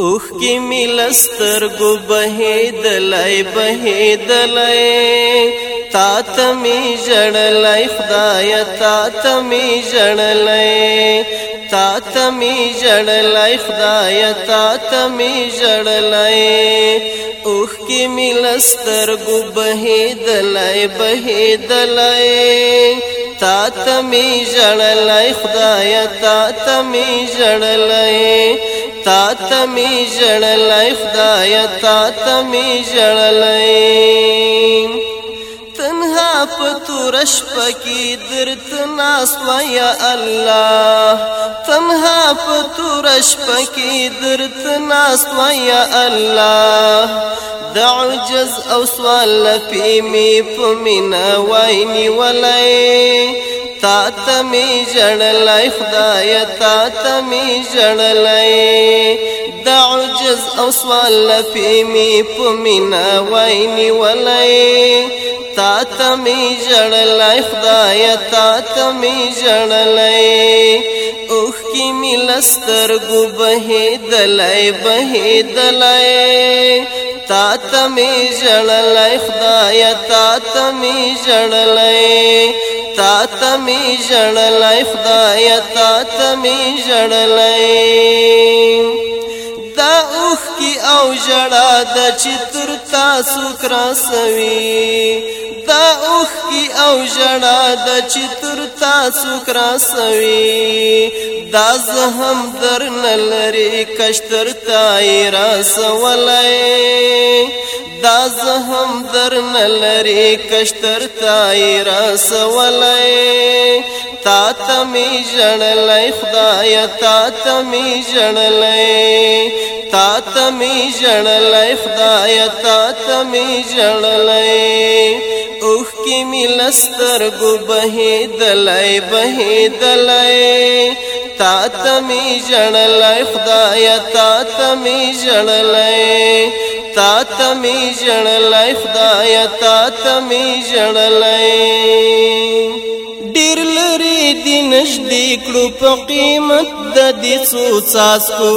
اوخ کی ملستر گو بهیدلای بهیدلای تا تمی جړلای خدای تا تمی جړلای تا تمی جړلای خدای تا تمی جړلای اوخ کی ملستر گو بهیدلای بهیدلای تا تمی جړلای خدای تا تمی جړلای تا تمی جړلای خدای تا تمی جړلای تنها پتورش پکی درت ناس ویا الله تنها پتورش پکی درت ناس ویا الله دعجز او سوال پی می پمنا ویني ولای تا تمی جړلای خدای تا تمی جړلای دا عجز او سوال لفی می پمینا ویني ولای تا تمی جړلای خدای تا تمی جړلای اوخ کی ملستر گو بهې دلای بهې دلای تا تمی جړلای خدای تا تمی جړلای تا تمی جړلای خدای تا تمی جړلای دا اوخ کی او جړا د چتر تاسو کرا سوي ستا اوخ کی او جنا د چتر تا سکرا سوي دا زهم در نلری کشتر تای را سولای دا زهم در نلری کشتر تای را سولای تا تمی جړلې خدای تا تمی جړلې تا تمی جړلې خدای تا تمی جړلې اوخ کې ملستر ګو بهې دلای بهې دلای تا تمی جړلې خدای تا تمی جړلې تا تمی جړلې خدای تا تمی جړلې نږدې کړو په قیمت د دې څو څاسکو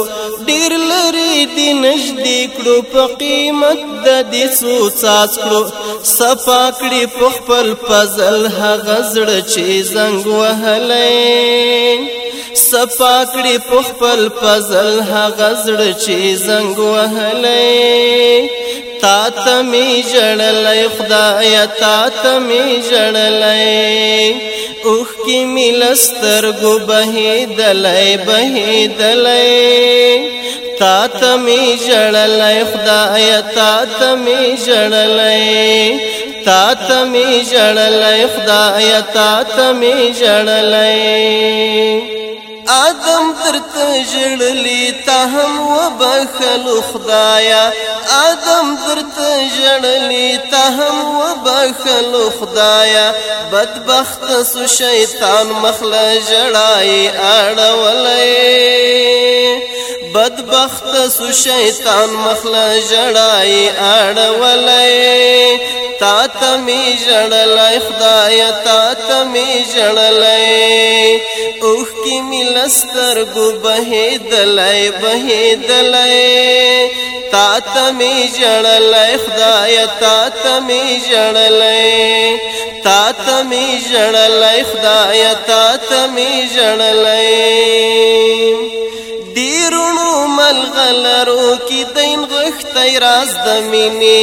ډېر لري دې نږدې کړو په قیمت د دې څو څاسکو صفا کړې په خپل فضل هغه زړه چې زنګ وهلی صفا کړی په خپل فضل هغه زړه چې زنګ وهلې تا ته می جړلې خدایا تا ته می جړلې اوخ کی ملستر گو بهی دلای بهی دلای تا تمی جړلای خدای تا تمی جړلای تا تمی جړلای خدای تا تمی جړلای آدم درته جړلې ته هم وبخل خدایا آدم درته جړلې ته هم وبخل خدایا بدبخت سو شیطان مخله جړای اړولې بدبخت سو شیطان مخله جړای اړولې تا تمی جړلای خدای تا تمی جړلای اوخ کی ملستر گو بهې دلای بهې دلای تا تمی جړلای خدای تا تمی جړلای تا تمی جړلای خدای تا تمی جړلای ډیرونو ملغلرو کی دین غختای راز د مینه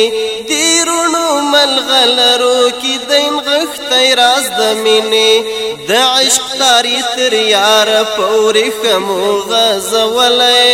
ملغلرو کی دین غختی راز دمینی د عشق تاری تر یار پوری خمو غزولی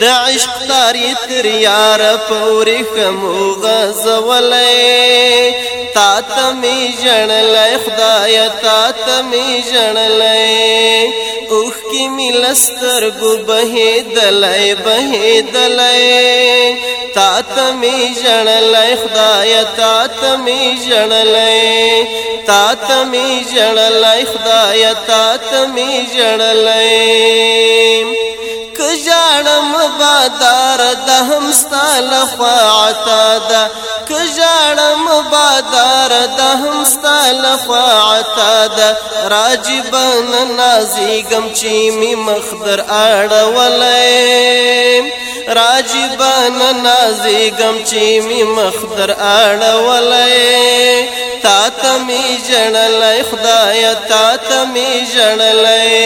د عشق تاری تر یار پوری خمو غزولی تا تمی جنلی خدای تا تمی جنلی اوخ کی ملستر گو بہی دلائی بہی دلائی تا تمی جړلې خدای تا تمی جړلې تا تمی جړلې خدای تا تمی جړلې کجاړم بادار د همستا لخوا عطا ده کجاړم بادار د همستا لخوا د راجبن نازیګم چې می مخدر اړولې راجبن نازیګم چې می مخدر اړولې تا ته می جړلې خدای تا ته می جړلې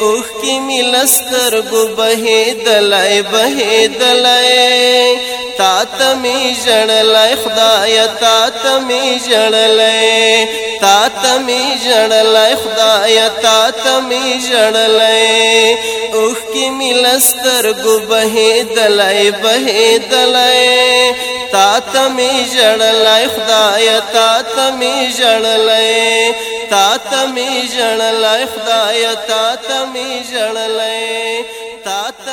اوخ کی ملستر ګو بهې دلای بهې دلای تا تمی جړلای خدای تا تمی جړلای تا تمی جړلای خدای تا تمی جړلای اوخ کی ملستر گو بهې دلای بهې دلای تا تمی جړلای خدای تا تمی جړلای تا تمی جړلای خدای تا تمی جړلای تا